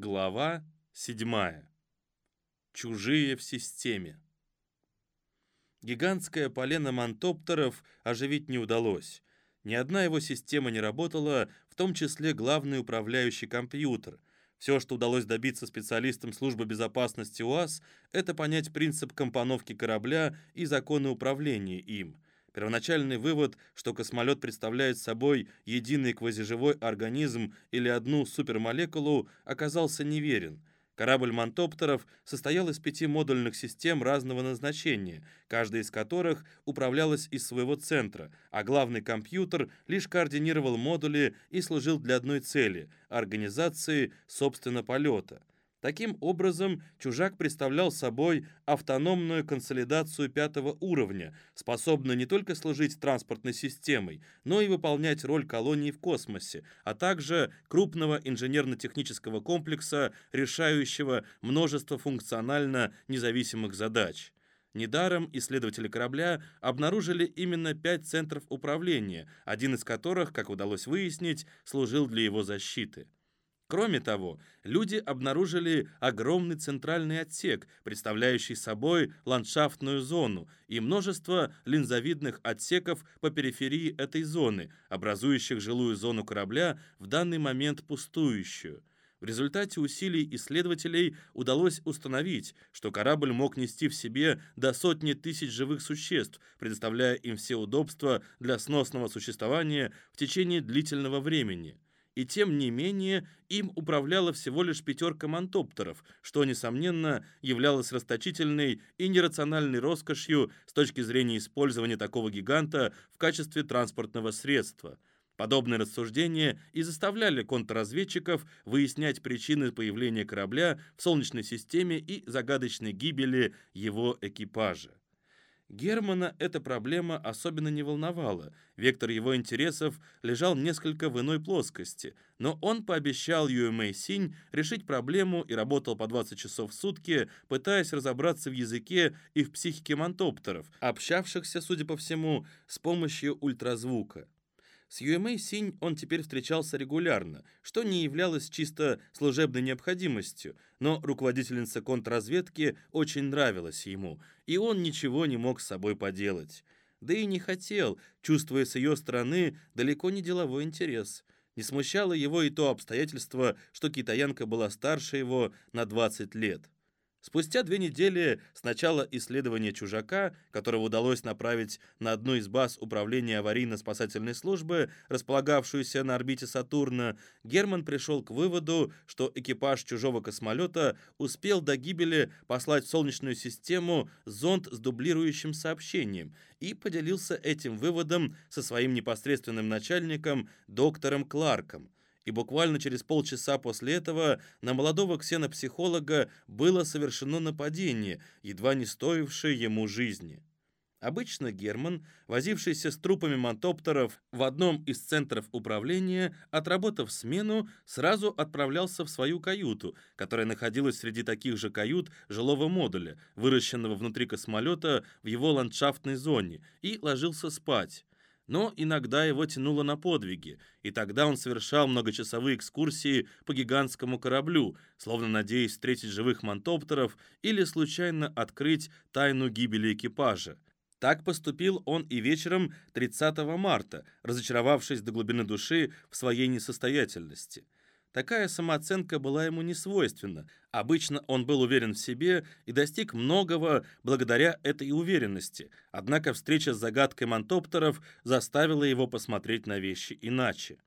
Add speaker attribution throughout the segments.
Speaker 1: Глава 7. Чужие в системе. Гигантское полено мантоптеров оживить не удалось. Ни одна его система не работала, в том числе главный управляющий компьютер. Все, что удалось добиться специалистам службы безопасности УАЗ, это понять принцип компоновки корабля и законы управления им – Первоначальный вывод, что космолет представляет собой единый квазиживой организм или одну супермолекулу, оказался неверен. Корабль мантоптеров состоял из пяти модульных систем разного назначения, каждая из которых управлялась из своего центра, а главный компьютер лишь координировал модули и служил для одной цели – организации, собственно, полета. Таким образом, чужак представлял собой автономную консолидацию пятого уровня, способную не только служить транспортной системой, но и выполнять роль колонии в космосе, а также крупного инженерно-технического комплекса, решающего множество функционально независимых задач. Недаром исследователи корабля обнаружили именно пять центров управления, один из которых, как удалось выяснить, служил для его защиты. Кроме того, люди обнаружили огромный центральный отсек, представляющий собой ландшафтную зону, и множество линзовидных отсеков по периферии этой зоны, образующих жилую зону корабля, в данный момент пустующую. В результате усилий исследователей удалось установить, что корабль мог нести в себе до сотни тысяч живых существ, предоставляя им все удобства для сносного существования в течение длительного времени и тем не менее им управляла всего лишь пятерка мантоптеров, что, несомненно, являлось расточительной и нерациональной роскошью с точки зрения использования такого гиганта в качестве транспортного средства. Подобные рассуждения и заставляли контрразведчиков выяснять причины появления корабля в Солнечной системе и загадочной гибели его экипажа. Германа эта проблема особенно не волновала. Вектор его интересов лежал несколько в иной плоскости, но он пообещал Юэмэй Синь решить проблему и работал по 20 часов в сутки, пытаясь разобраться в языке и в психике мантоптеров, общавшихся, судя по всему, с помощью ультразвука. С Юэмэй Синь он теперь встречался регулярно, что не являлось чисто служебной необходимостью, но руководительница контрразведки очень нравилась ему, и он ничего не мог с собой поделать. Да и не хотел, чувствуя с ее стороны далеко не деловой интерес. Не смущало его и то обстоятельство, что китаянка была старше его на 20 лет. Спустя две недели с начала исследования чужака, которого удалось направить на одну из баз управления аварийно-спасательной службы, располагавшуюся на орбите Сатурна, Герман пришел к выводу, что экипаж чужого космолета успел до гибели послать в Солнечную систему зонд с дублирующим сообщением и поделился этим выводом со своим непосредственным начальником, доктором Кларком и буквально через полчаса после этого на молодого ксенопсихолога было совершено нападение, едва не стоившее ему жизни. Обычно Герман, возившийся с трупами мантоптеров в одном из центров управления, отработав смену, сразу отправлялся в свою каюту, которая находилась среди таких же кают жилого модуля, выращенного внутри космолета в его ландшафтной зоне, и ложился спать но иногда его тянуло на подвиги, и тогда он совершал многочасовые экскурсии по гигантскому кораблю, словно надеясь встретить живых мантоптеров или случайно открыть тайну гибели экипажа. Так поступил он и вечером 30 марта, разочаровавшись до глубины души в своей несостоятельности. Такая самооценка была ему не свойственна. Обычно он был уверен в себе и достиг многого благодаря этой уверенности. Однако встреча с загадкой мантоптеров заставила его посмотреть на вещи иначе.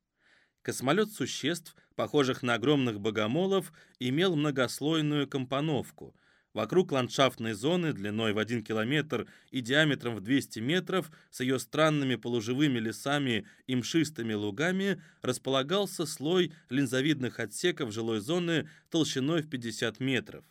Speaker 1: Космолет существ, похожих на огромных богомолов, имел многослойную компоновку. Вокруг ландшафтной зоны длиной в 1 километр и диаметром в 200 метров с ее странными полуживыми лесами и мшистыми лугами располагался слой линзовидных отсеков жилой зоны толщиной в 50 метров.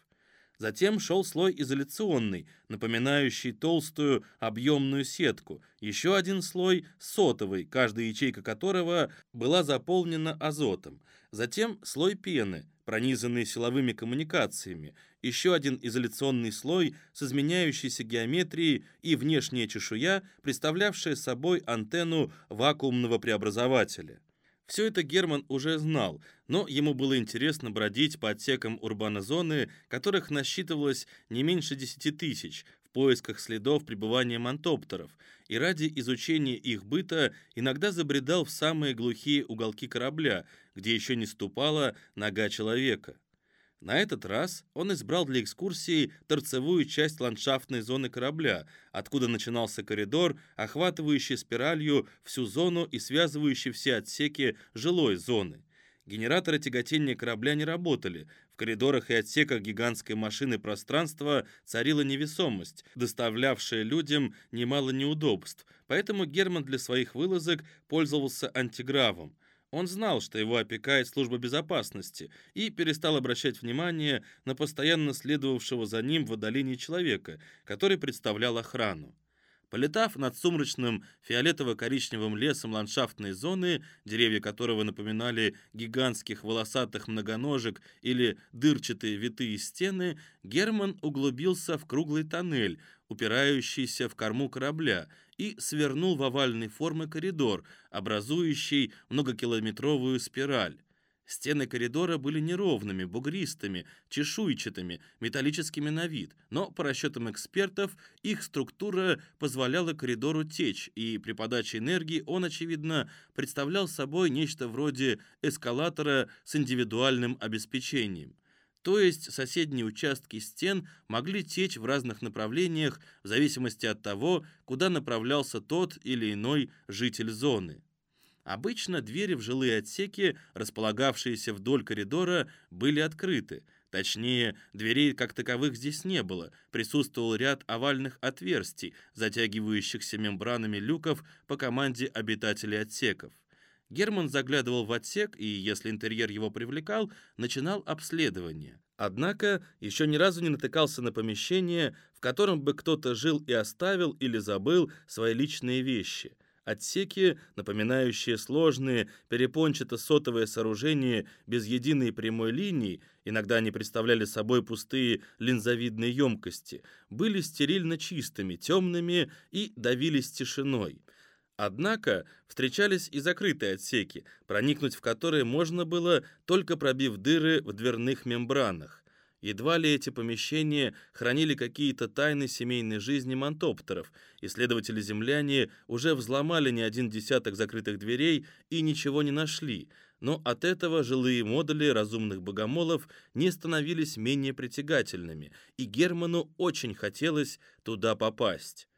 Speaker 1: Затем шел слой изоляционный, напоминающий толстую объемную сетку. Еще один слой сотовый, каждая ячейка которого была заполнена азотом. Затем слой пены, пронизанный силовыми коммуникациями, еще один изоляционный слой с изменяющейся геометрией и внешняя чешуя, представлявшая собой антенну вакуумного преобразователя. Все это Герман уже знал, но ему было интересно бродить по отсекам урбанозоны, которых насчитывалось не меньше 10 тысяч, в поисках следов пребывания мантоптеров, и ради изучения их быта иногда забредал в самые глухие уголки корабля, где еще не ступала нога человека. На этот раз он избрал для экскурсии торцевую часть ландшафтной зоны корабля, откуда начинался коридор, охватывающий спиралью всю зону и связывающий все отсеки жилой зоны. Генераторы тяготения корабля не работали. В коридорах и отсеках гигантской машины пространства царила невесомость, доставлявшая людям немало неудобств, поэтому Герман для своих вылазок пользовался антигравом. Он знал, что его опекает служба безопасности, и перестал обращать внимание на постоянно следовавшего за ним в отдалении человека, который представлял охрану. Полетав над сумрачным фиолетово-коричневым лесом ландшафтной зоны, деревья которого напоминали гигантских волосатых многоножек или дырчатые витые стены, Герман углубился в круглый тоннель, упирающийся в корму корабля, и свернул в овальной формы коридор, образующий многокилометровую спираль. Стены коридора были неровными, бугристыми, чешуйчатыми, металлическими на вид, но, по расчетам экспертов, их структура позволяла коридору течь, и при подаче энергии он, очевидно, представлял собой нечто вроде эскалатора с индивидуальным обеспечением. То есть соседние участки стен могли течь в разных направлениях в зависимости от того, куда направлялся тот или иной житель зоны. Обычно двери в жилые отсеки, располагавшиеся вдоль коридора, были открыты. Точнее, дверей как таковых здесь не было. Присутствовал ряд овальных отверстий, затягивающихся мембранами люков по команде обитателей отсеков. Герман заглядывал в отсек и, если интерьер его привлекал, начинал обследование. Однако еще ни разу не натыкался на помещение, в котором бы кто-то жил и оставил или забыл свои личные вещи. Отсеки, напоминающие сложные перепончато-сотовые сооружения без единой прямой линии, иногда они представляли собой пустые линзовидные емкости, были стерильно чистыми, темными и давились тишиной. Однако встречались и закрытые отсеки, проникнуть в которые можно было, только пробив дыры в дверных мембранах. Едва ли эти помещения хранили какие-то тайны семейной жизни мантоптеров. Исследователи-земляне уже взломали не один десяток закрытых дверей и ничего не нашли. Но от этого жилые модули разумных богомолов не становились менее притягательными, и Герману очень хотелось туда попасть.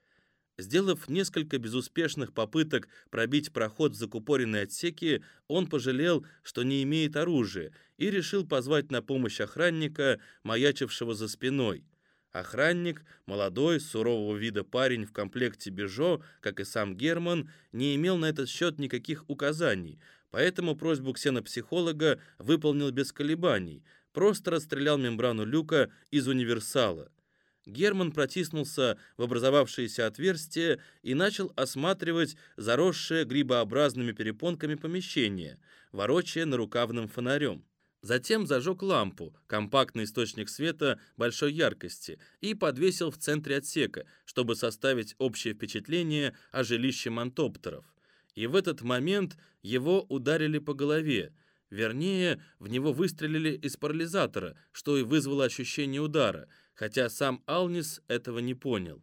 Speaker 1: Сделав несколько безуспешных попыток пробить проход в закупоренные отсеки, он пожалел, что не имеет оружия, и решил позвать на помощь охранника, маячившего за спиной. Охранник, молодой, сурового вида парень в комплекте Бежо, как и сам Герман, не имел на этот счет никаких указаний, поэтому просьбу ксенопсихолога выполнил без колебаний, просто расстрелял мембрану люка из универсала. Герман протиснулся в образовавшееся отверстие и начал осматривать заросшее грибообразными перепонками помещение, ворочая нарукавным фонарем. Затем зажег лампу, компактный источник света большой яркости, и подвесил в центре отсека, чтобы составить общее впечатление о жилище мантоптеров. И в этот момент его ударили по голове, вернее, в него выстрелили из парализатора, что и вызвало ощущение удара – хотя сам Алнис этого не понял.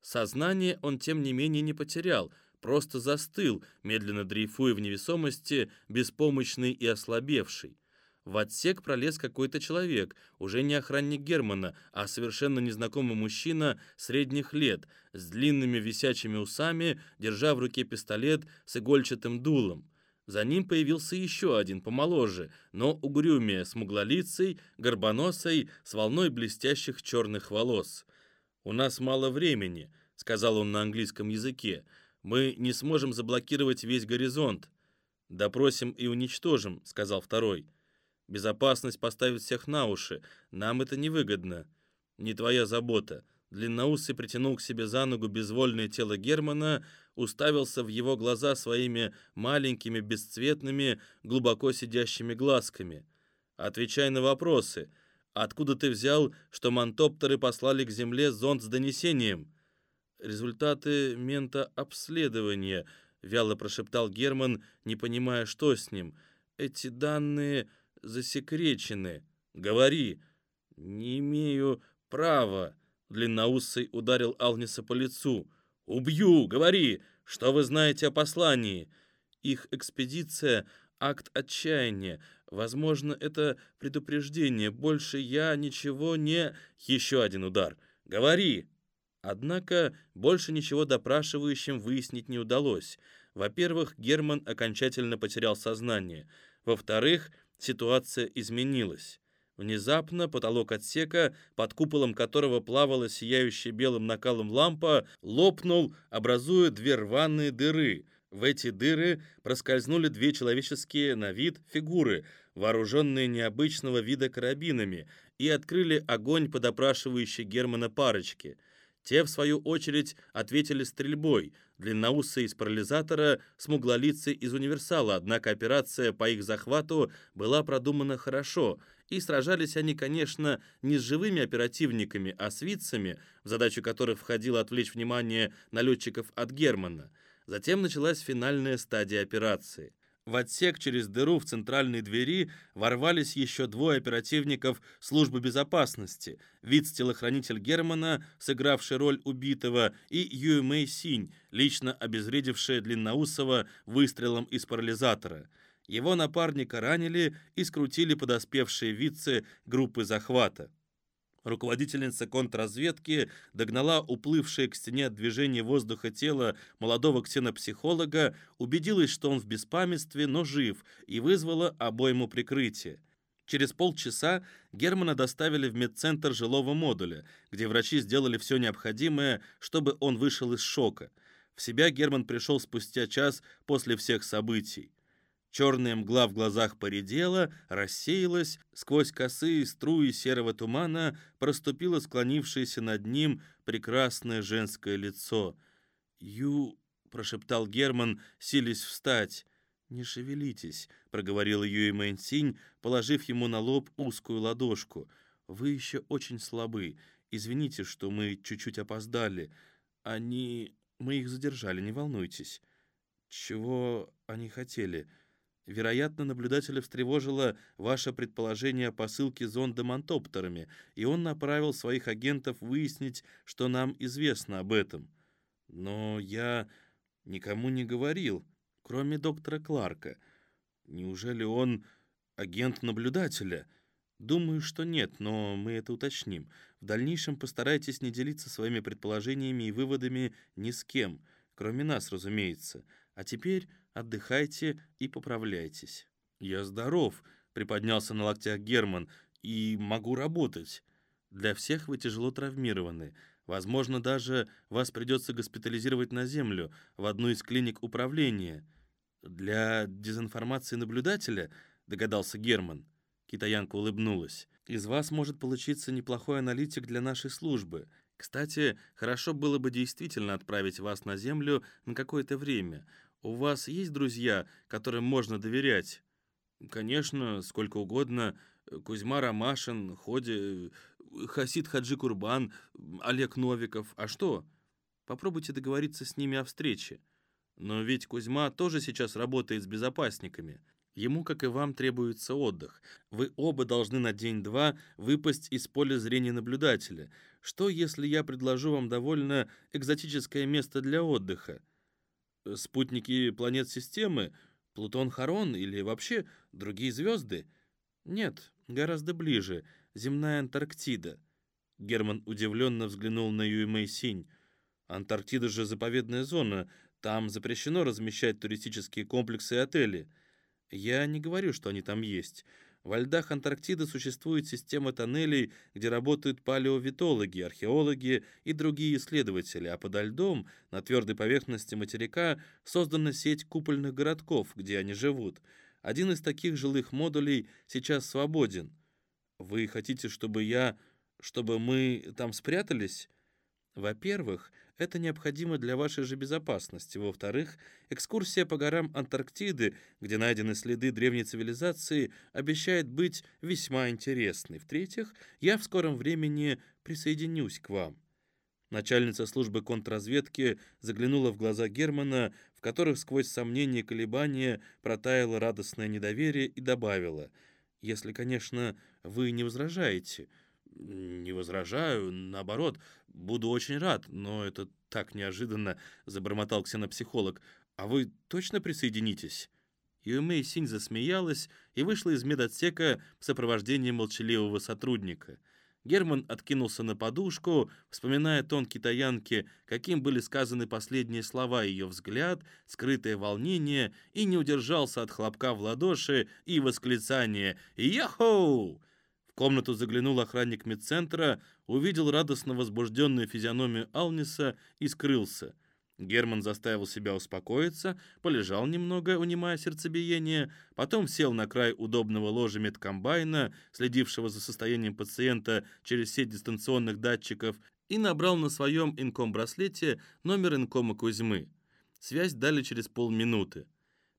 Speaker 1: Сознание он, тем не менее, не потерял, просто застыл, медленно дрейфуя в невесомости, беспомощный и ослабевший. В отсек пролез какой-то человек, уже не охранник Германа, а совершенно незнакомый мужчина средних лет, с длинными висячими усами, держа в руке пистолет с игольчатым дулом. За ним появился еще один, помоложе, но угрюмее, смуглолицей, горбоносой, с волной блестящих черных волос. «У нас мало времени», — сказал он на английском языке. «Мы не сможем заблокировать весь горизонт». «Допросим и уничтожим», — сказал второй. «Безопасность поставит всех на уши. Нам это невыгодно». «Не твоя забота». Длинноусый притянул к себе за ногу безвольное тело Германа, уставился в его глаза своими маленькими, бесцветными, глубоко сидящими глазками. «Отвечай на вопросы. Откуда ты взял, что мантоптеры послали к Земле зонд с донесением?» «Результаты мента обследования. — вяло прошептал Герман, не понимая, что с ним. «Эти данные засекречены. Говори». «Не имею права», — длинноусый ударил Алниса по лицу. «Убью! Говори! Что вы знаете о послании?» «Их экспедиция — акт отчаяния. Возможно, это предупреждение. Больше я ничего не...» Еще один удар. «Говори!» Однако больше ничего допрашивающим выяснить не удалось. Во-первых, Герман окончательно потерял сознание. Во-вторых, ситуация изменилась. Внезапно потолок отсека, под куполом которого плавала сияющая белым накалом лампа, лопнул, образуя две рваные дыры. В эти дыры проскользнули две человеческие на вид фигуры, вооруженные необычного вида карабинами, и открыли огонь по допрашивающей Германа парочке – те, в свою очередь, ответили стрельбой. Длинноусый из парализатора, смуглолицый из универсала, однако операция по их захвату была продумана хорошо, и сражались они, конечно, не с живыми оперативниками, а с вицами, в задачу которых входило отвлечь внимание налетчиков от Германа. Затем началась финальная стадия операции. В отсек через дыру в центральной двери ворвались еще двое оперативников службы безопасности, вице-телохранитель Германа, сыгравший роль убитого, и Юэ Мэй Синь, лично обезвредившая Длинноусова выстрелом из парализатора. Его напарника ранили и скрутили подоспевшие вице группы захвата. Руководительница контрразведки догнала уплывшее к стене от движения воздуха тело молодого ксенопсихолога, убедилась, что он в беспамятстве, но жив, и вызвала обойму прикрытия. Через полчаса Германа доставили в медцентр жилого модуля, где врачи сделали все необходимое, чтобы он вышел из шока. В себя Герман пришел спустя час после всех событий. Черная мгла в глазах поредела, рассеялась, сквозь косые струи серого тумана проступило склонившееся над ним прекрасное женское лицо. «Ю...» — прошептал Герман, силясь встать. «Не шевелитесь», — проговорила Юй Мэнсинь, положив ему на лоб узкую ладошку. «Вы еще очень слабы. Извините, что мы чуть-чуть опоздали. Они... Мы их задержали, не волнуйтесь». «Чего они хотели?» Вероятно, наблюдателя встревожило ваше предположение о посылке зонда мантоптерами, и он направил своих агентов выяснить, что нам известно об этом. Но я никому не говорил, кроме доктора Кларка. Неужели он агент наблюдателя? Думаю, что нет, но мы это уточним. В дальнейшем постарайтесь не делиться своими предположениями и выводами ни с кем, кроме нас, разумеется. А теперь отдыхайте и поправляйтесь». «Я здоров», — приподнялся на локтях Герман, — «и могу работать». «Для всех вы тяжело травмированы. Возможно, даже вас придется госпитализировать на землю, в одну из клиник управления». «Для дезинформации наблюдателя?» — догадался Герман. Китаянка улыбнулась. «Из вас может получиться неплохой аналитик для нашей службы. Кстати, хорошо было бы действительно отправить вас на Землю на какое-то время. У вас есть друзья, которым можно доверять? Конечно, сколько угодно. Кузьма Ромашин, Ходи, Хасид Хаджи Курбан, Олег Новиков. А что? Попробуйте договориться с ними о встрече. Но ведь Кузьма тоже сейчас работает с безопасниками. Ему, как и вам, требуется отдых. Вы оба должны на день-два выпасть из поля зрения наблюдателя. Что, если я предложу вам довольно экзотическое место для отдыха? Спутники планет системы, Плутон Харон или вообще другие звезды? Нет, гораздо ближе, земная Антарктида. Герман удивленно взглянул на Юймэй Синь. Антарктида же заповедная зона, там запрещено размещать туристические комплексы и отели. Я не говорю, что они там есть. Во льдах Антарктиды существует система тоннелей, где работают палеовитологи, археологи и другие исследователи, а подо льдом, на твердой поверхности материка, создана сеть купольных городков, где они живут. Один из таких жилых модулей сейчас свободен. Вы хотите, чтобы я... чтобы мы там спрятались? Во-первых, это необходимо для вашей же безопасности. Во-вторых, экскурсия по горам Антарктиды, где найдены следы древней цивилизации, обещает быть весьма интересной. В-третьих, я в скором времени присоединюсь к вам. Начальница службы контрразведки заглянула в глаза Германа, в которых сквозь сомнения и колебания протаяло радостное недоверие и добавила, «Если, конечно, вы не возражаете». «Не возражаю, наоборот, буду очень рад, но это так неожиданно», — забормотал ксенопсихолог. «А вы точно присоединитесь?» Юмэй Синь засмеялась и вышла из медотсека в сопровождении молчаливого сотрудника — Герман откинулся на подушку, вспоминая тон китаянки, каким были сказаны последние слова ее взгляд, скрытое волнение, и не удержался от хлопка в ладоши и восклицания «Яхоу!». В комнату заглянул охранник медцентра, увидел радостно возбужденную физиономию Алниса и скрылся. Герман заставил себя успокоиться, полежал немного, унимая сердцебиение, потом сел на край удобного ложа медкомбайна, следившего за состоянием пациента через сеть дистанционных датчиков, и набрал на своем инком-браслете номер инкома Кузьмы. Связь дали через полминуты.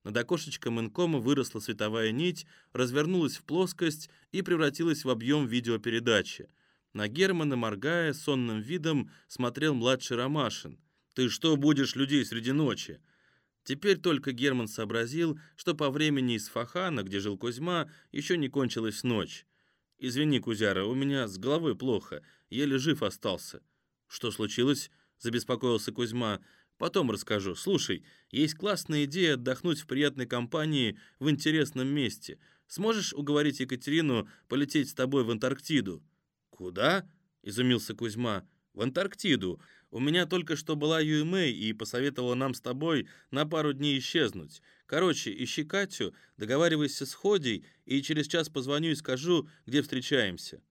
Speaker 1: Над окошечком инкома выросла световая нить, развернулась в плоскость и превратилась в объем видеопередачи. На Германа, моргая, сонным видом смотрел младший Ромашин. Ты что будешь людей среди ночи?» Теперь только Герман сообразил, что по времени из Фахана, где жил Кузьма, еще не кончилась ночь. «Извини, Кузяра, у меня с головой плохо, еле жив остался». «Что случилось?» — забеспокоился Кузьма. «Потом расскажу. Слушай, есть классная идея отдохнуть в приятной компании в интересном месте. Сможешь уговорить Екатерину полететь с тобой в Антарктиду?» «Куда?» — изумился Кузьма. «В Антарктиду. У меня только что была Юэмэй и посоветовала нам с тобой на пару дней исчезнуть. Короче, ищи Катю, договаривайся с Ходей, и через час позвоню и скажу, где встречаемся.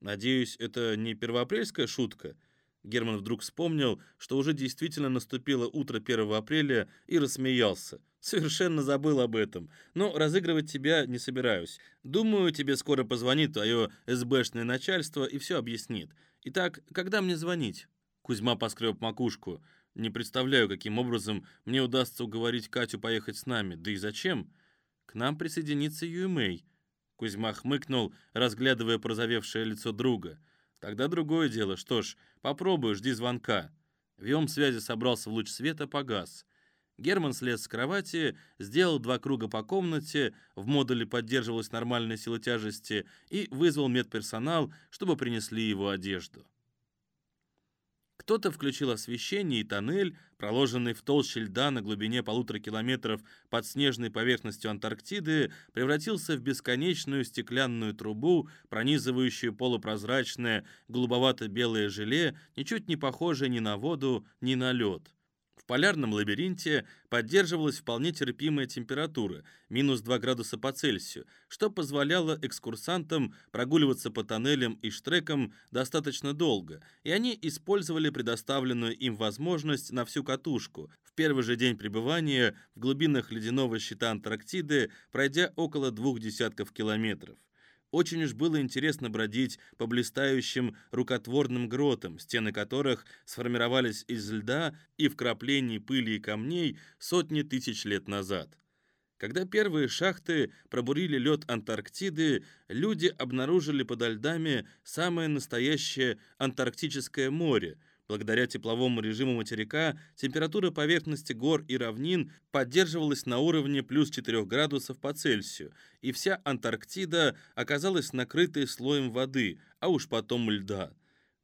Speaker 1: Надеюсь, это не первоапрельская шутка?» Герман вдруг вспомнил, что уже действительно наступило утро 1 апреля и рассмеялся. «Совершенно забыл об этом. Но разыгрывать тебя не собираюсь. Думаю, тебе скоро позвонит твое СБшное начальство и все объяснит. Итак, когда мне звонить?» Кузьма поскреб макушку. «Не представляю, каким образом мне удастся уговорить Катю поехать с нами. Да и зачем? К нам присоединится Юэмэй». Кузьма хмыкнул, разглядывая прозовевшее лицо друга. «Тогда другое дело. Что ж, попробую, жди звонка». Вьем связи собрался в луч света, погас. Герман слез с кровати, сделал два круга по комнате, в модуле поддерживалась нормальная сила тяжести, и вызвал медперсонал, чтобы принесли его одежду. Кто-то включил освещение, и тоннель, проложенный в толще льда на глубине полутора километров под снежной поверхностью Антарктиды, превратился в бесконечную стеклянную трубу, пронизывающую полупрозрачное голубовато-белое желе, ничуть не похожее ни на воду, ни на лед. В полярном лабиринте поддерживалась вполне терпимая температура, минус 2 градуса по Цельсию, что позволяло экскурсантам прогуливаться по тоннелям и штрекам достаточно долго, и они использовали предоставленную им возможность на всю катушку, в первый же день пребывания в глубинах ледяного щита Антарктиды, пройдя около двух десятков километров. Очень уж было интересно бродить по блистающим рукотворным гротам, стены которых сформировались из льда и вкраплений пыли и камней сотни тысяч лет назад. Когда первые шахты пробурили лед Антарктиды, люди обнаружили подо льдами самое настоящее Антарктическое море – Благодаря тепловому режиму материка температура поверхности гор и равнин поддерживалась на уровне плюс 4 градусов по Цельсию, и вся Антарктида оказалась накрытой слоем воды, а уж потом льда.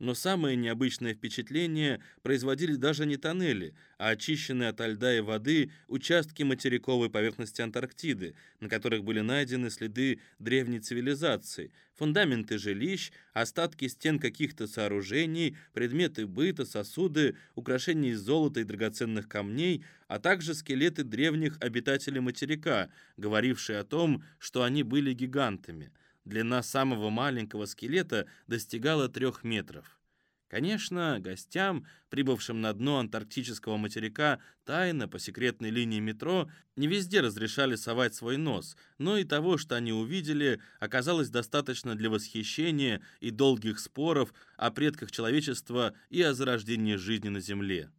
Speaker 1: Но самое необычное впечатление производили даже не тоннели, а очищенные от льда и воды участки материковой поверхности Антарктиды, на которых были найдены следы древней цивилизации, фундаменты жилищ, остатки стен каких-то сооружений, предметы быта, сосуды, украшения из золота и драгоценных камней, а также скелеты древних обитателей материка, говорившие о том, что они были гигантами – Длина самого маленького скелета достигала трех метров. Конечно, гостям, прибывшим на дно антарктического материка тайно по секретной линии метро, не везде разрешали совать свой нос, но и того, что они увидели, оказалось достаточно для восхищения и долгих споров о предках человечества и о зарождении жизни на Земле.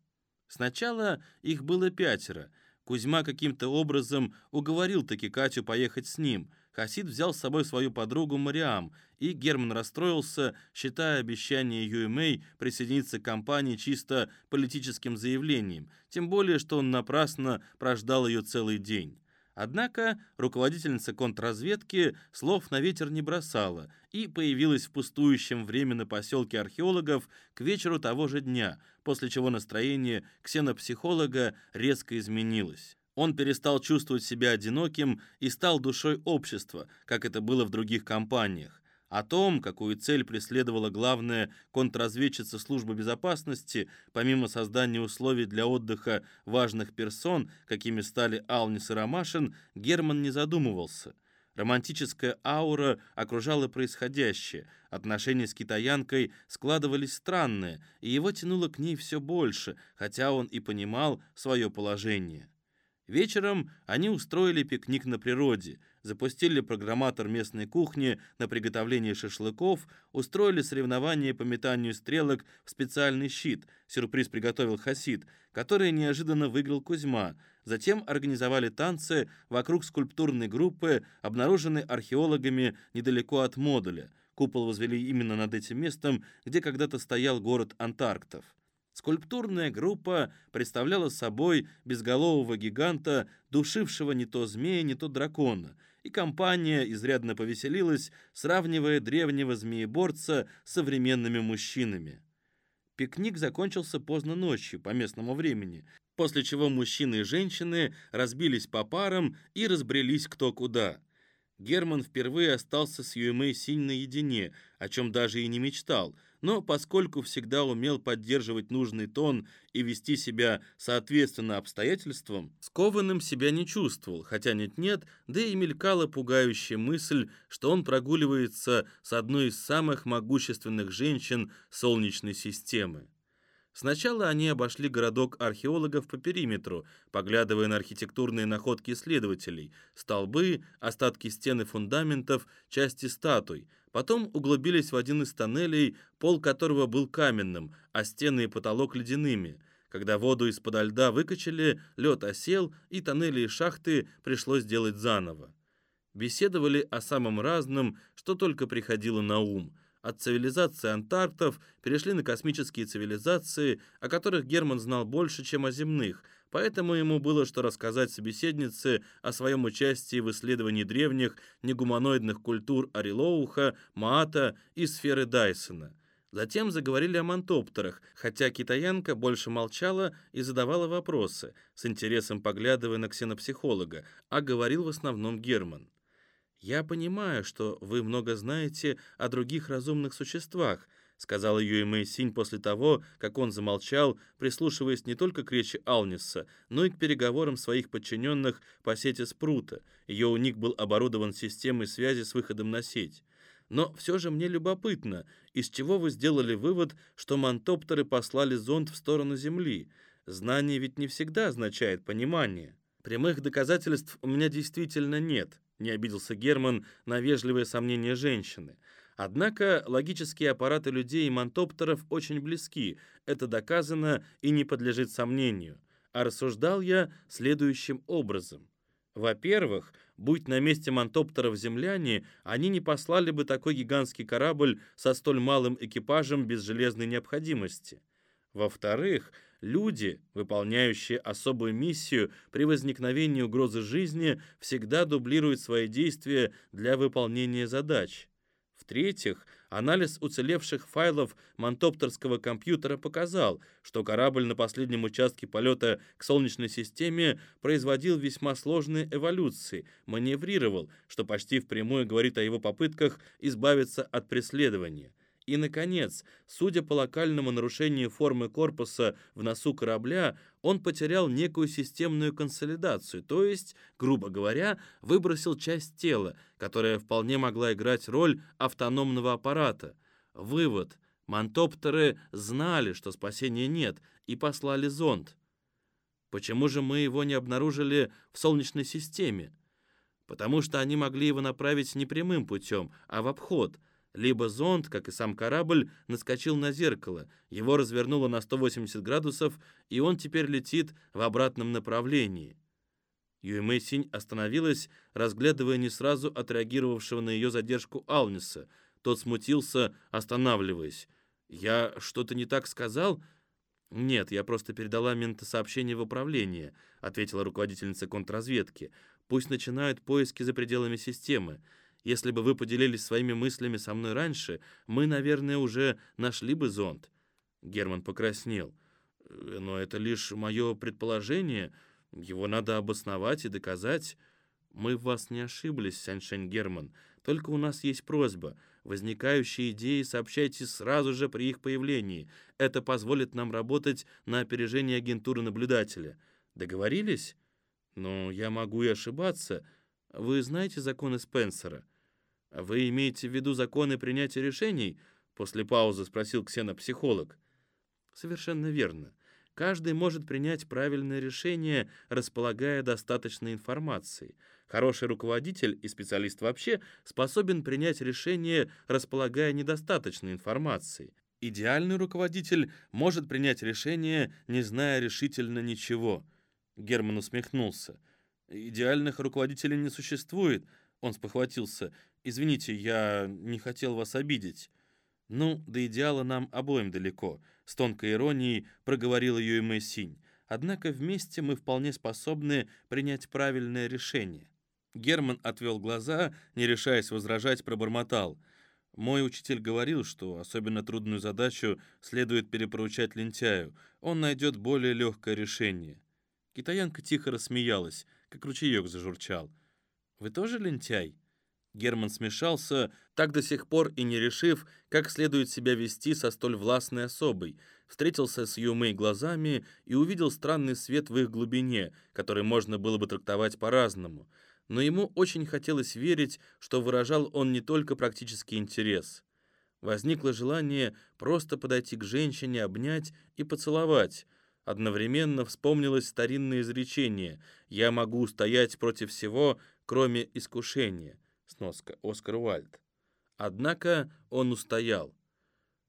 Speaker 1: Сначала их было пятеро. Кузьма каким-то образом уговорил таки Катю поехать с ним – Хасид взял с собой свою подругу Мариам, и Герман расстроился, считая обещание Юэмэй присоединиться к компании чисто политическим заявлением, тем более, что он напрасно прождал ее целый день. Однако руководительница контрразведки слов на ветер не бросала и появилась в пустующем временно поселке археологов к вечеру того же дня, после чего настроение ксенопсихолога резко изменилось. Он перестал чувствовать себя одиноким и стал душой общества, как это было в других компаниях. О том, какую цель преследовала главная контрразведчица службы безопасности, помимо создания условий для отдыха важных персон, какими стали Алнис и Ромашин, Герман не задумывался. Романтическая аура окружала происходящее, отношения с китаянкой складывались странные, и его тянуло к ней все больше, хотя он и понимал свое положение. Вечером они устроили пикник на природе, запустили программатор местной кухни на приготовление шашлыков, устроили соревнования по метанию стрелок в специальный щит, сюрприз приготовил Хасид, который неожиданно выиграл Кузьма, затем организовали танцы вокруг скульптурной группы, обнаруженной археологами недалеко от модуля. Купол возвели именно над этим местом, где когда-то стоял город Антарктов. Скульптурная группа представляла собой безголового гиганта, душившего не то змея, не то дракона, и компания изрядно повеселилась, сравнивая древнего змееборца с современными мужчинами. Пикник закончился поздно ночью по местному времени, после чего мужчины и женщины разбились по парам и разбрелись кто куда. Герман впервые остался с Юэмэй Синь наедине, о чем даже и не мечтал — но поскольку всегда умел поддерживать нужный тон и вести себя соответственно обстоятельствам, скованным себя не чувствовал, хотя нет-нет, да и мелькала пугающая мысль, что он прогуливается с одной из самых могущественных женщин Солнечной системы. Сначала они обошли городок археологов по периметру, поглядывая на архитектурные находки исследователей, столбы, остатки стен и фундаментов, части статуй – Потом углубились в один из тоннелей, пол которого был каменным, а стены и потолок ледяными. Когда воду из-под льда выкачали, лед осел, и тоннели и шахты пришлось делать заново. Беседовали о самом разном, что только приходило на ум. От цивилизации антарктов перешли на космические цивилизации, о которых Герман знал больше, чем о земных – поэтому ему было что рассказать собеседнице о своем участии в исследовании древних негуманоидных культур Орелоуха, Маата и сферы Дайсона. Затем заговорили о мантоптерах, хотя китаянка больше молчала и задавала вопросы, с интересом поглядывая на ксенопсихолога, а говорил в основном Герман. «Я понимаю, что вы много знаете о других разумных существах», сказала Юэмэй Синь после того, как он замолчал, прислушиваясь не только к речи Алниса, но и к переговорам своих подчиненных по сети Спрута. Ее уник был оборудован системой связи с выходом на сеть. Но все же мне любопытно, из чего вы сделали вывод, что мантоптеры послали зонд в сторону Земли? Знание ведь не всегда означает понимание. Прямых доказательств у меня действительно нет, не обиделся Герман на вежливые сомнения женщины. Однако логические аппараты людей и мантоптеров очень близки, это доказано и не подлежит сомнению. А рассуждал я следующим образом. Во-первых, будь на месте мантоптеров земляне, они не послали бы такой гигантский корабль со столь малым экипажем без железной необходимости. Во-вторых, люди, выполняющие особую миссию при возникновении угрозы жизни, всегда дублируют свои действия для выполнения задач. В-третьих, анализ уцелевших файлов мантоптерского компьютера показал, что корабль на последнем участке полета к Солнечной системе производил весьма сложные эволюции, маневрировал, что почти впрямую говорит о его попытках избавиться от преследования. И, наконец, судя по локальному нарушению формы корпуса в носу корабля, он потерял некую системную консолидацию, то есть, грубо говоря, выбросил часть тела, которая вполне могла играть роль автономного аппарата. Вывод. Мантоптеры знали, что спасения нет, и послали зонд. Почему же мы его не обнаружили в Солнечной системе? Потому что они могли его направить не прямым путем, а в обход – либо зонд, как и сам корабль, наскочил на зеркало, его развернуло на 180 градусов, и он теперь летит в обратном направлении. Юэмэй Синь остановилась, разглядывая не сразу отреагировавшего на ее задержку Алниса. Тот смутился, останавливаясь. «Я что-то не так сказал?» «Нет, я просто передала ментосообщение в управление», ответила руководительница контрразведки. «Пусть начинают поиски за пределами системы. Если бы вы поделились своими мыслями со мной раньше, мы, наверное, уже нашли бы зонд». Герман покраснел. «Э, «Но это лишь мое предположение. Его надо обосновать и доказать. Мы в вас не ошиблись, Саньшень Герман. Только у нас есть просьба. Возникающие идеи сообщайте сразу же при их появлении. Это позволит нам работать на опережение агентуры наблюдателя. Договорились? Но я могу и ошибаться. Вы знаете законы Спенсера? Вы имеете в виду законы принятия решений? После паузы спросил ксенопсихолог. Совершенно верно. Каждый может принять правильное решение, располагая достаточной информацией. Хороший руководитель и специалист вообще способен принять решение, располагая недостаточной информацией. Идеальный руководитель может принять решение, не зная решительно ничего. Герман усмехнулся. «Идеальных руководителей не существует», — он спохватился. «Извините, я не хотел вас обидеть». «Ну, до идеала нам обоим далеко», — с тонкой иронией проговорил Юэмэ Синь. «Однако вместе мы вполне способны принять правильное решение». Герман отвел глаза, не решаясь возражать, пробормотал. «Мой учитель говорил, что особенно трудную задачу следует перепоручать лентяю. Он найдет более легкое решение». Китаянка тихо рассмеялась, как ручеек зажурчал. «Вы тоже лентяй?» Герман смешался, так до сих пор и не решив, как следует себя вести со столь властной особой, встретился с Юмэй глазами и увидел странный свет в их глубине, который можно было бы трактовать по-разному. Но ему очень хотелось верить, что выражал он не только практический интерес. Возникло желание просто подойти к женщине, обнять и поцеловать. Одновременно вспомнилось старинное изречение «Я могу стоять против всего, кроме искушения». Сноска. Оскар Уальд. Однако он устоял.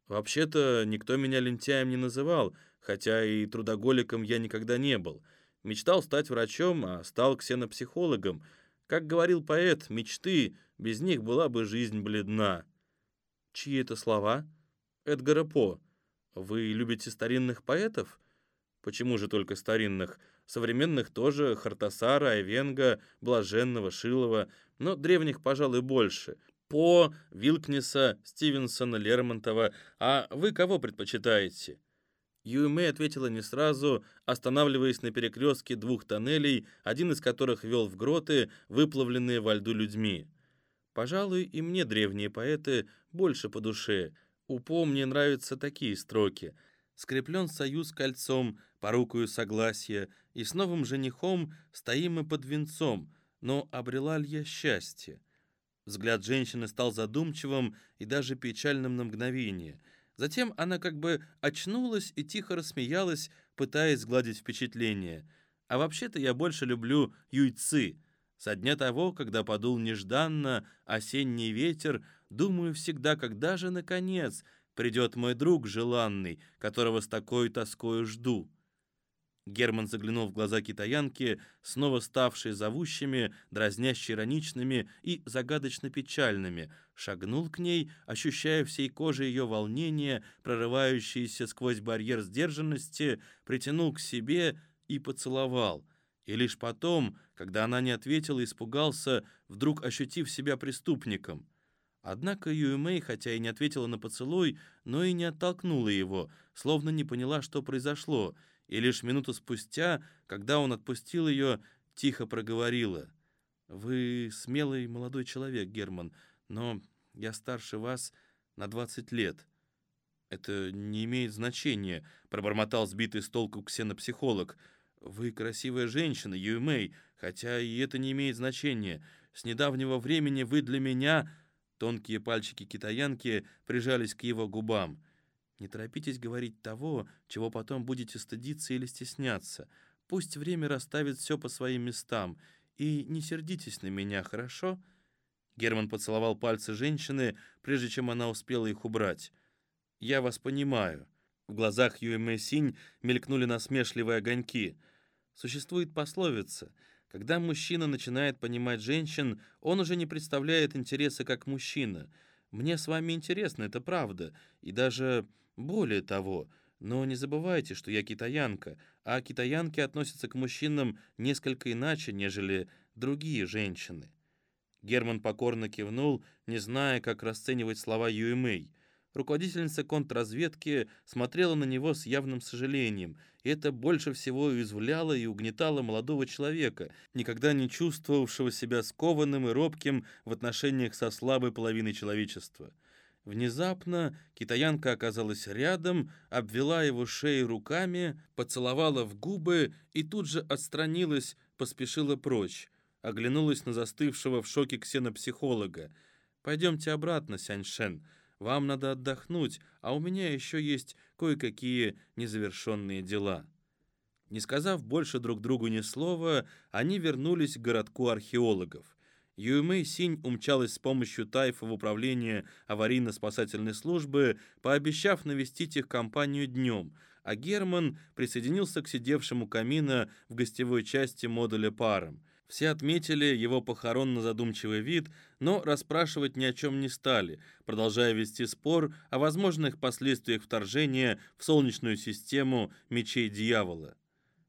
Speaker 1: Вообще-то никто меня лентяем не называл, хотя и трудоголиком я никогда не был. Мечтал стать врачом, а стал ксенопсихологом. Как говорил поэт, мечты, без них была бы жизнь бледна. Чьи это слова? Эдгара По. Вы любите старинных поэтов? Почему же только старинных? Современных тоже Хартасара, Айвенга, Блаженного, Шилова, но древних, пожалуй, больше. По, Вилкнеса, Стивенсона, Лермонтова. А вы кого предпочитаете?» Юэмэй ответила не сразу, останавливаясь на перекрестке двух тоннелей, один из которых вел в гроты, выплавленные во льду людьми. «Пожалуй, и мне древние поэты больше по душе. У По мне нравятся такие строки. Скреплен союз кольцом, порукою согласия, и с новым женихом стоим мы под венцом, но обрела ли я счастье? Взгляд женщины стал задумчивым и даже печальным на мгновение. Затем она как бы очнулась и тихо рассмеялась, пытаясь сгладить впечатление. А вообще-то я больше люблю юйцы. Со дня того, когда подул нежданно осенний ветер, думаю всегда, когда же, наконец, придет мой друг желанный, которого с такой тоскою жду. Герман заглянул в глаза китаянки, снова ставшие зовущими, дразняще ироничными и загадочно печальными, шагнул к ней, ощущая всей кожей ее волнение, прорывающееся сквозь барьер сдержанности, притянул к себе и поцеловал. И лишь потом, когда она не ответила, испугался, вдруг ощутив себя преступником. Однако Юэмэй, хотя и не ответила на поцелуй, но и не оттолкнула его, словно не поняла, что произошло — и лишь минуту спустя, когда он отпустил ее, тихо проговорила. «Вы смелый молодой человек, Герман, но я старше вас на 20 лет». «Это не имеет значения», — пробормотал сбитый с толку ксенопсихолог. «Вы красивая женщина, Юймэй, хотя и это не имеет значения. С недавнего времени вы для меня...» Тонкие пальчики китаянки прижались к его губам. Не торопитесь говорить того, чего потом будете стыдиться или стесняться. Пусть время расставит все по своим местам. И не сердитесь на меня, хорошо?» Герман поцеловал пальцы женщины, прежде чем она успела их убрать. «Я вас понимаю». В глазах Юэмэ Синь мелькнули насмешливые огоньки. Существует пословица Когда мужчина начинает понимать женщин, он уже не представляет интереса как мужчина. Мне с вами интересно, это правда. И даже более того, но не забывайте, что я китаянка, а китаянки относятся к мужчинам несколько иначе, нежели другие женщины. Герман покорно кивнул, не зная, как расценивать слова Юэмэй. Руководительница контрразведки смотрела на него с явным сожалением, и это больше всего уязвляло и угнетало молодого человека, никогда не чувствовавшего себя скованным и робким в отношениях со слабой половиной человечества. Внезапно китаянка оказалась рядом, обвела его шею руками, поцеловала в губы и тут же отстранилась, поспешила прочь. Оглянулась на застывшего в шоке ксенопсихолога. «Пойдемте обратно, Сяньшен. Вам надо отдохнуть, а у меня еще есть кое-какие незавершенные дела». Не сказав больше друг другу ни слова, они вернулись к городку археологов. Юэмэй Синь умчалась с помощью Тайфа в управление аварийно-спасательной службы, пообещав навестить их компанию днем, а Герман присоединился к сидевшему камина в гостевой части модуля парам. Все отметили его похоронно-задумчивый вид, но расспрашивать ни о чем не стали, продолжая вести спор о возможных последствиях вторжения в Солнечную систему мечей дьявола.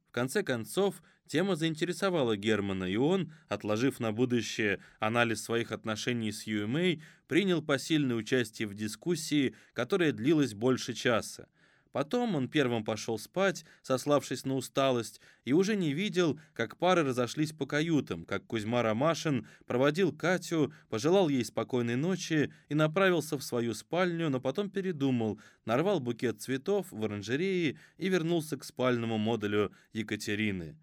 Speaker 1: В конце концов, Тема заинтересовала Германа, и он, отложив на будущее анализ своих отношений с UMA, принял посильное участие в дискуссии, которая длилась больше часа. Потом он первым пошел спать, сославшись на усталость, и уже не видел, как пары разошлись по каютам, как Кузьма Ромашин проводил Катю, пожелал ей спокойной ночи и направился в свою спальню, но потом передумал, нарвал букет цветов в оранжерее и вернулся к спальному модулю Екатерины.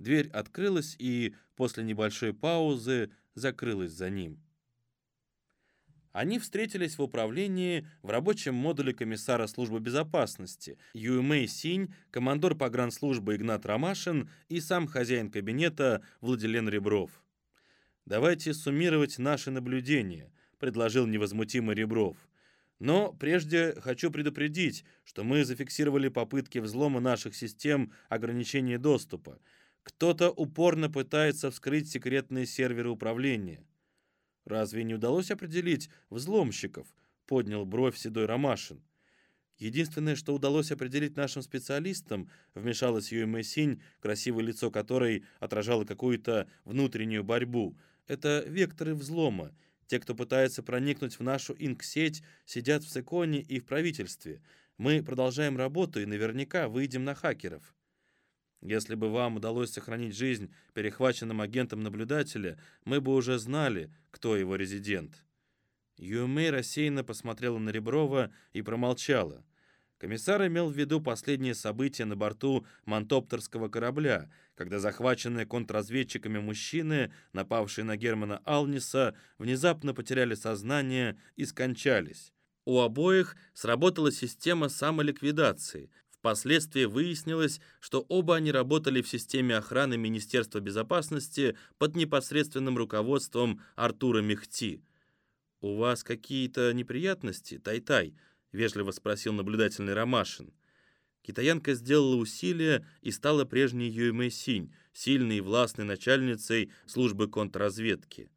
Speaker 1: Дверь открылась и, после небольшой паузы, закрылась за ним. Они встретились в управлении в рабочем модуле комиссара службы безопасности Юэмэй Синь, командор погранслужбы Игнат Ромашин и сам хозяин кабинета Владилен Ребров. «Давайте суммировать наши наблюдения», — предложил невозмутимый Ребров. «Но прежде хочу предупредить, что мы зафиксировали попытки взлома наших систем ограничения доступа. Кто-то упорно пытается вскрыть секретные серверы управления. Разве не удалось определить взломщиков? Поднял бровь седой Ромашин. Единственное, что удалось определить нашим специалистам, вмешалась Юэмэ Синь, красивое лицо которой отражало какую-то внутреннюю борьбу, это векторы взлома. Те, кто пытается проникнуть в нашу инк-сеть, сидят в Секоне и в правительстве. Мы продолжаем работу и наверняка выйдем на хакеров. Если бы вам удалось сохранить жизнь перехваченным агентом наблюдателя, мы бы уже знали, кто его резидент». Юмэй рассеянно посмотрела на Реброва и промолчала. Комиссар имел в виду последние события на борту мантоптерского корабля, когда захваченные контрразведчиками мужчины, напавшие на Германа Алниса, внезапно потеряли сознание и скончались. У обоих сработала система самоликвидации, Впоследствии выяснилось, что оба они работали в системе охраны Министерства безопасности под непосредственным руководством Артура Мехти. «У вас какие-то неприятности, Тай-Тай?» — вежливо спросил наблюдательный Ромашин. Китаянка сделала усилие и стала прежней Юймэ Синь, сильной и властной начальницей службы контрразведки.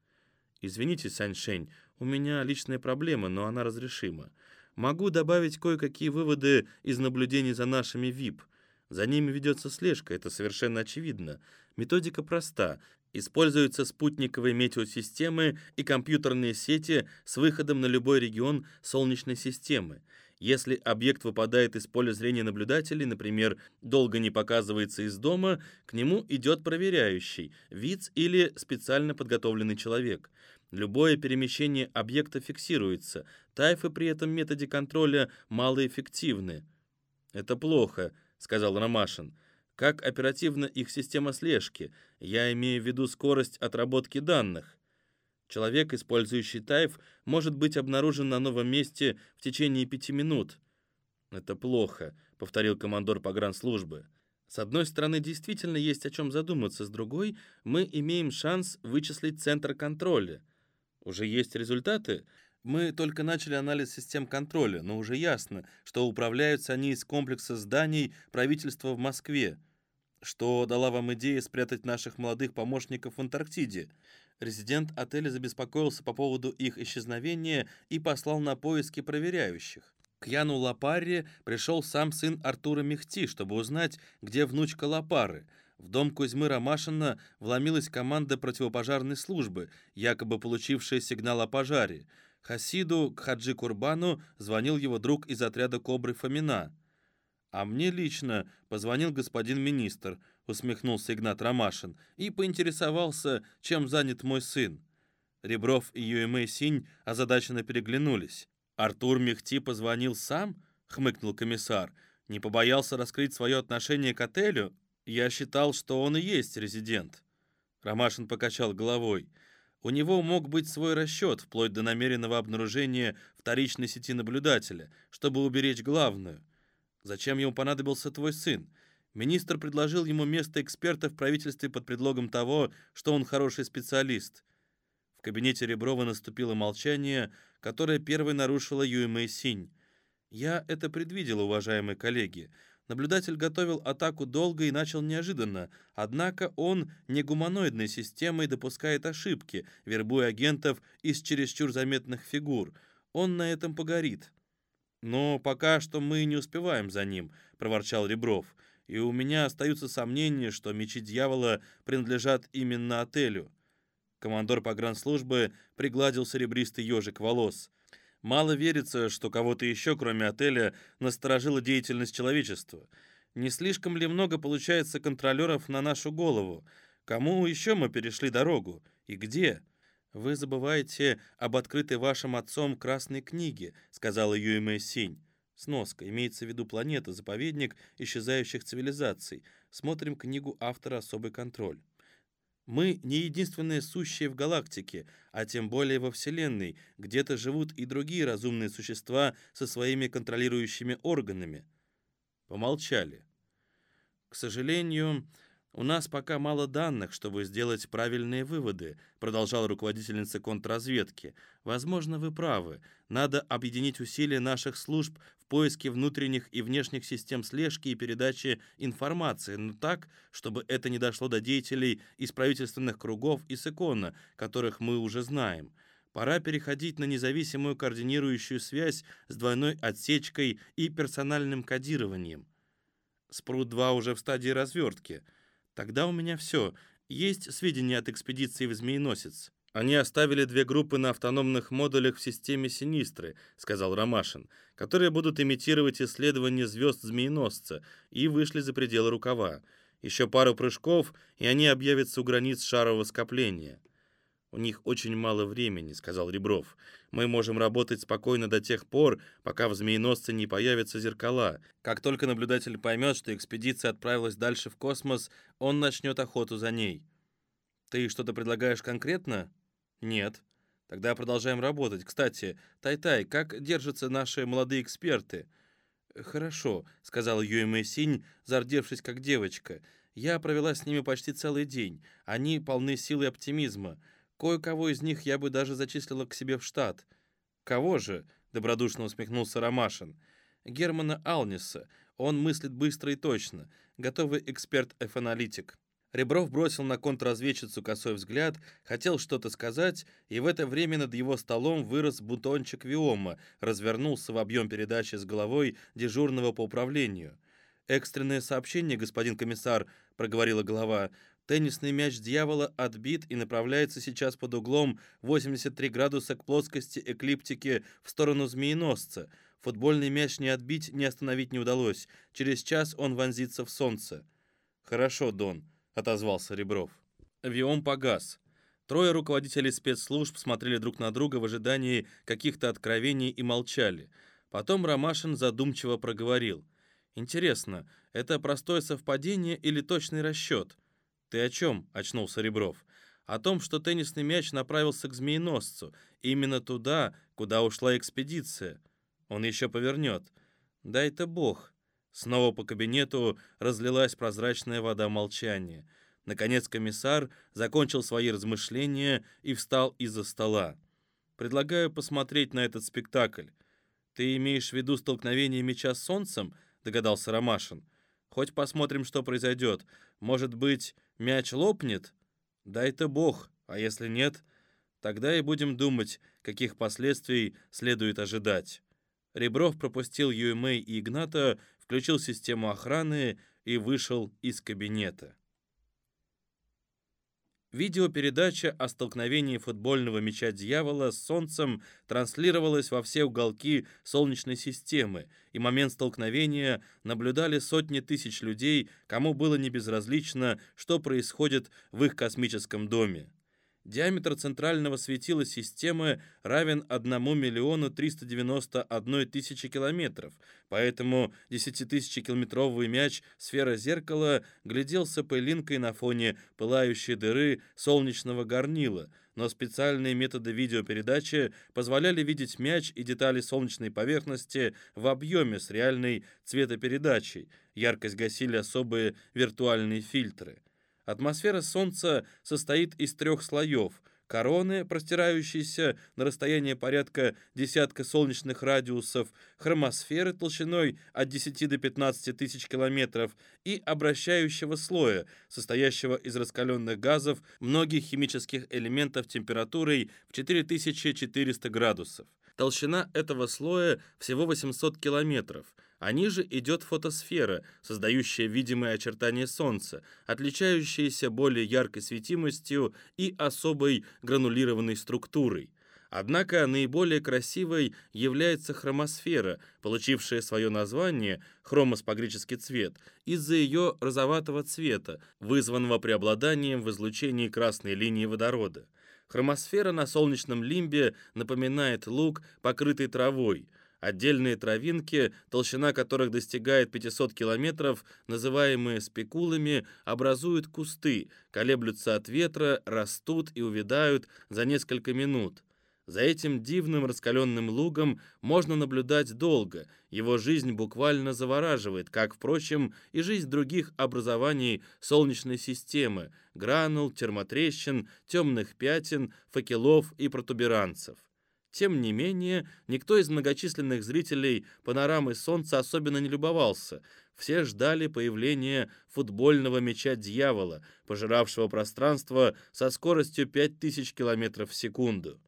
Speaker 1: «Извините, Саньшень, у меня личная проблема, но она разрешима. Могу добавить кое-какие выводы из наблюдений за нашими ВИП. За ними ведется слежка, это совершенно очевидно. Методика проста. Используются спутниковые метеосистемы и компьютерные сети с выходом на любой регион Солнечной системы. Если объект выпадает из поля зрения наблюдателей, например, долго не показывается из дома, к нему идет проверяющий, ВИЦ или специально подготовленный человек. Любое перемещение объекта фиксируется. Тайфы при этом методе контроля малоэффективны. «Это плохо», — сказал Ромашин. «Как оперативна их система слежки? Я имею в виду скорость отработки данных». Человек, использующий тайф, может быть обнаружен на новом месте в течение пяти минут. «Это плохо», — повторил командор погранслужбы. С одной стороны, действительно есть о чем задуматься, с другой, мы имеем шанс вычислить центр контроля. Уже есть результаты? Мы только начали анализ систем контроля, но уже ясно, что управляются они из комплекса зданий правительства в Москве. Что дала вам идея спрятать наших молодых помощников в Антарктиде? Резидент отеля забеспокоился по поводу их исчезновения и послал на поиски проверяющих. К Яну Лапаре пришел сам сын Артура Мехти, чтобы узнать, где внучка Лапары. В дом Кузьмы Ромашина вломилась команда противопожарной службы, якобы получившая сигнал о пожаре. Хасиду Хаджи Курбану звонил его друг из отряда «Кобры» Фомина. «А мне лично позвонил господин министр», — усмехнулся Игнат Ромашин, и поинтересовался, чем занят мой сын. Ребров и Юэмэй Синь озадаченно переглянулись. «Артур Мехти позвонил сам?» — хмыкнул комиссар. «Не побоялся раскрыть свое отношение к отелю? Я считал, что он и есть резидент». Ромашин покачал головой. У него мог быть свой расчет, вплоть до намеренного обнаружения вторичной сети наблюдателя, чтобы уберечь главную. Зачем ему понадобился твой сын? Министр предложил ему место эксперта в правительстве под предлогом того, что он хороший специалист. В кабинете Реброва наступило молчание, которое первой нарушила Юэмэй Синь. «Я это предвидел, уважаемые коллеги. Наблюдатель готовил атаку долго и начал неожиданно, однако он не гуманоидной системой допускает ошибки, вербуя агентов из чересчур заметных фигур. Он на этом погорит. «Но пока что мы не успеваем за ним», — проворчал Ребров. «И у меня остаются сомнения, что мечи дьявола принадлежат именно отелю». Командор погранслужбы пригладил серебристый ежик волос. Мало верится, что кого-то еще, кроме отеля, насторожила деятельность человечества. Не слишком ли много получается контролеров на нашу голову? Кому еще мы перешли дорогу? И где?» «Вы забываете об открытой вашим отцом Красной книге», — сказала Юэмэ Синь. Сноска. Имеется в виду планета, заповедник исчезающих цивилизаций. Смотрим книгу автора «Особый контроль». Мы не единственные сущие в галактике, а тем более во Вселенной. Где-то живут и другие разумные существа со своими контролирующими органами. Помолчали. К сожалению, «У нас пока мало данных, чтобы сделать правильные выводы», продолжала руководительница контрразведки. «Возможно, вы правы. Надо объединить усилия наших служб в поиске внутренних и внешних систем слежки и передачи информации, но так, чтобы это не дошло до деятелей из правительственных кругов и с икона, которых мы уже знаем». Пора переходить на независимую координирующую связь с двойной отсечкой и персональным кодированием. Спрут-2 уже в стадии развертки – Тогда у меня все. Есть сведения от экспедиции в Змееносец. Они оставили две группы на автономных модулях в системе Синистры, сказал Ромашин, которые будут имитировать исследование звезд Змееносца и вышли за пределы рукава. Еще пару прыжков, и они объявятся у границ шарового скопления. «У них очень мало времени», — сказал Ребров. «Мы можем работать спокойно до тех пор, пока в змееносце не появятся зеркала. Как только наблюдатель поймет, что экспедиция отправилась дальше в космос, он начнет охоту за ней». «Ты что-то предлагаешь конкретно?» «Нет». «Тогда продолжаем работать. Кстати, Тай-Тай, как держатся наши молодые эксперты?» «Хорошо», — сказала Юэмэ Синь, зардевшись как девочка. «Я провела с ними почти целый день. Они полны силы и оптимизма. Кое-кого из них я бы даже зачислила к себе в штат. Кого же? Добродушно усмехнулся Ромашин. Германа Алниса. Он мыслит быстро и точно. Готовый эксперт-эф-аналитик. Ребров бросил на контрразведчицу косой взгляд, хотел что-то сказать, и в это время над его столом вырос бутончик Виома, развернулся в объем передачи с головой дежурного по управлению. «Экстренное сообщение, господин комиссар», — проговорила глава. Теннисный мяч дьявола отбит и направляется сейчас под углом 83 градуса к плоскости эклиптики в сторону змееносца. Футбольный мяч не отбить, не остановить не удалось. Через час он вонзится в солнце. «Хорошо, Дон», — отозвался Ребров. Виом погас. Трое руководителей спецслужб смотрели друг на друга в ожидании каких-то откровений и молчали. Потом Ромашин задумчиво проговорил. «Интересно, это простое совпадение или точный расчет?» «Ты о чем?» — очнулся Ребров. «О том, что теннисный мяч направился к змееносцу, именно туда, куда ушла экспедиция. Он еще повернет. Дай-то бог». Снова по кабинету разлилась прозрачная вода молчания. Наконец комиссар закончил свои размышления и встал из-за стола. «Предлагаю посмотреть на этот спектакль. Ты имеешь в виду столкновение меча с солнцем?» — догадался Ромашин. Хоть посмотрим, что произойдет. Может быть, мяч лопнет? Дай-то бог, а если нет, тогда и будем думать, каких последствий следует ожидать. Ребров пропустил Юэмэй и Игната, включил систему охраны и вышел из кабинета. Видеопередача о столкновении футбольного мяча дьявола с Солнцем транслировалась во все уголки Солнечной системы, и момент столкновения наблюдали сотни тысяч людей, кому было не безразлично, что происходит в их космическом доме. Диаметр центрального светила системы равен 1 миллиону 391 тысячи километров, поэтому 10-тысячекилометровый мяч сфера зеркала гляделся пылинкой на фоне пылающей дыры солнечного горнила, но специальные методы видеопередачи позволяли видеть мяч и детали солнечной поверхности в объеме с реальной цветопередачей. Яркость гасили особые виртуальные фильтры. Атмосфера Солнца состоит из трех слоев – короны, простирающиеся на расстояние порядка десятка солнечных радиусов, хромосферы толщиной от 10 до 15 тысяч километров и обращающего слоя, состоящего из раскаленных газов многих химических элементов температурой в 4400 градусов. Толщина этого слоя всего 800 километров – а ниже идет фотосфера, создающая видимые очертания Солнца, отличающаяся более яркой светимостью и особой гранулированной структурой. Однако наиболее красивой является хромосфера, получившая свое название, хромос по-гречески цвет, из-за ее розоватого цвета, вызванного преобладанием в излучении красной линии водорода. Хромосфера на солнечном лимбе напоминает луг, покрытый травой – Отдельные травинки, толщина которых достигает 500 километров, называемые спекулами, образуют кусты, колеблются от ветра, растут и увядают за несколько минут. За этим дивным раскаленным лугом можно наблюдать долго, его жизнь буквально завораживает, как, впрочем, и жизнь других образований Солнечной системы – гранул, термотрещин, темных пятен, факелов и протуберанцев. Тем не менее, никто из многочисленных зрителей панорамы Солнца особенно не любовался. Все ждали появления футбольного мяча дьявола, пожиравшего пространство со скоростью 5000 км в секунду.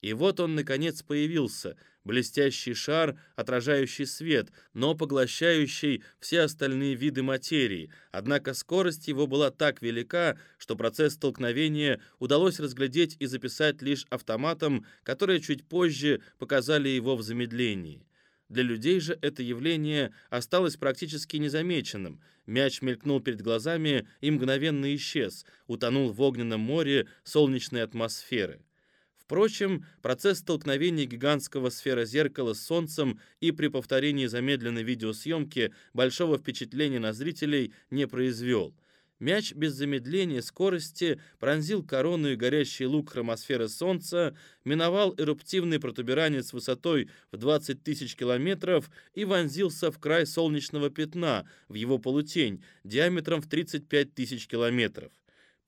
Speaker 1: И вот он, наконец, появился, блестящий шар, отражающий свет, но поглощающий все остальные виды материи. Однако скорость его была так велика, что процесс столкновения удалось разглядеть и записать лишь автоматом, которые чуть позже показали его в замедлении. Для людей же это явление осталось практически незамеченным. Мяч мелькнул перед глазами и мгновенно исчез, утонул в огненном море солнечной атмосферы. Впрочем, процесс столкновения гигантского сфера-зеркала с Солнцем и при повторении замедленной видеосъемки большого впечатления на зрителей не произвел. Мяч без замедления скорости пронзил корону и горящий лук хромосферы Солнца, миновал эруптивный протуберанец высотой в 20 тысяч километров и вонзился в край солнечного пятна, в его полутень, диаметром в 35 тысяч километров.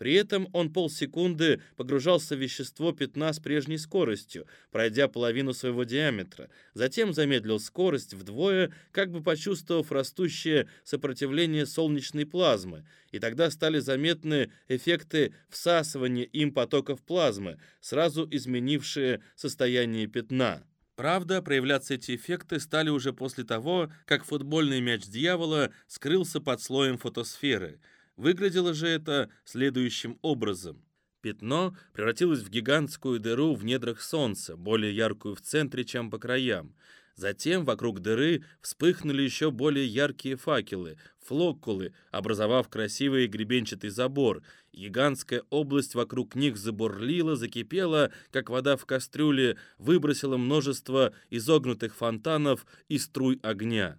Speaker 1: При этом он полсекунды погружался в вещество пятна с прежней скоростью, пройдя половину своего диаметра. Затем замедлил скорость вдвое, как бы почувствовав растущее сопротивление солнечной плазмы. И тогда стали заметны эффекты всасывания им потоков плазмы, сразу изменившие состояние пятна. Правда, проявляться эти эффекты стали уже после того, как футбольный мяч дьявола скрылся под слоем фотосферы – Выглядело же это следующим образом. Пятно превратилось в гигантскую дыру в недрах Солнца, более яркую в центре, чем по краям. Затем вокруг дыры вспыхнули еще более яркие факелы, флоккулы, образовав красивый гребенчатый забор. Гигантская область вокруг них забурлила, закипела, как вода в кастрюле, выбросила множество изогнутых фонтанов и струй огня.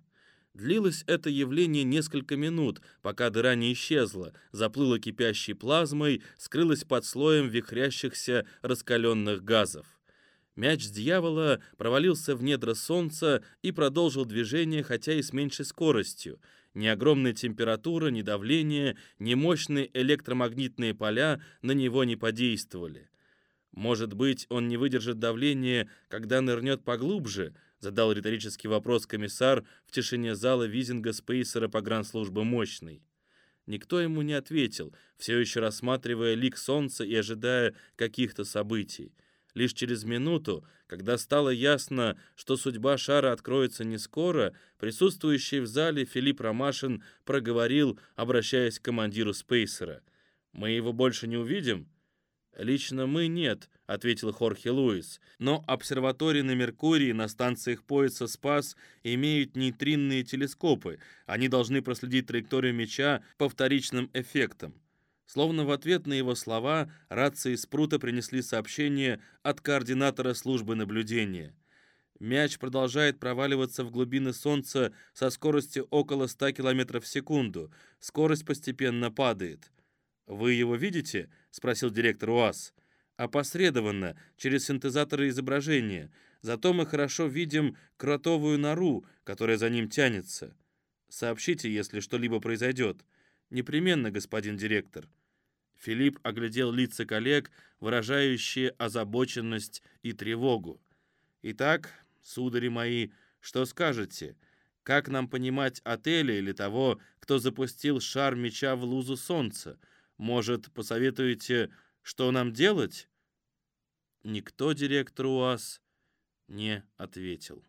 Speaker 1: Длилось это явление несколько минут, пока дыра не исчезла, заплыла кипящей плазмой, скрылась под слоем вихрящихся раскаленных газов. Мяч дьявола провалился в недра солнца и продолжил движение, хотя и с меньшей скоростью. Ни огромная температура, ни давление, ни мощные электромагнитные поля на него не подействовали. Может быть, он не выдержит давления, когда нырнет поглубже, Задал риторический вопрос комиссар в тишине зала Визинга Спейсера погранслужбы «Мощный». Никто ему не ответил, все еще рассматривая лик солнца и ожидая каких-то событий. Лишь через минуту, когда стало ясно, что судьба шара откроется не скоро, присутствующий в зале Филипп Ромашин проговорил, обращаясь к командиру Спейсера. «Мы его больше не увидим?» «Лично мы нет», — ответил Хорхе Луис. «Но обсерватории на Меркурии на станциях пояса Спас имеют нейтринные телескопы. Они должны проследить траекторию мяча по вторичным эффектам». Словно в ответ на его слова рации Спрута принесли сообщение от координатора службы наблюдения. Мяч продолжает проваливаться в глубины Солнца со скоростью около 100 км в секунду. Скорость постепенно падает. «Вы его видите?» — спросил директор УАЗ. «Опосредованно, через синтезаторы изображения. Зато мы хорошо видим кротовую нору, которая за ним тянется. Сообщите, если что-либо произойдет. Непременно, господин директор». Филипп оглядел лица коллег, выражающие озабоченность и тревогу. «Итак, судари мои, что скажете? Как нам понимать отеля или того, кто запустил шар меча в лузу солнца? Может, посоветуете, что нам делать?» Никто директору УАЗ не ответил.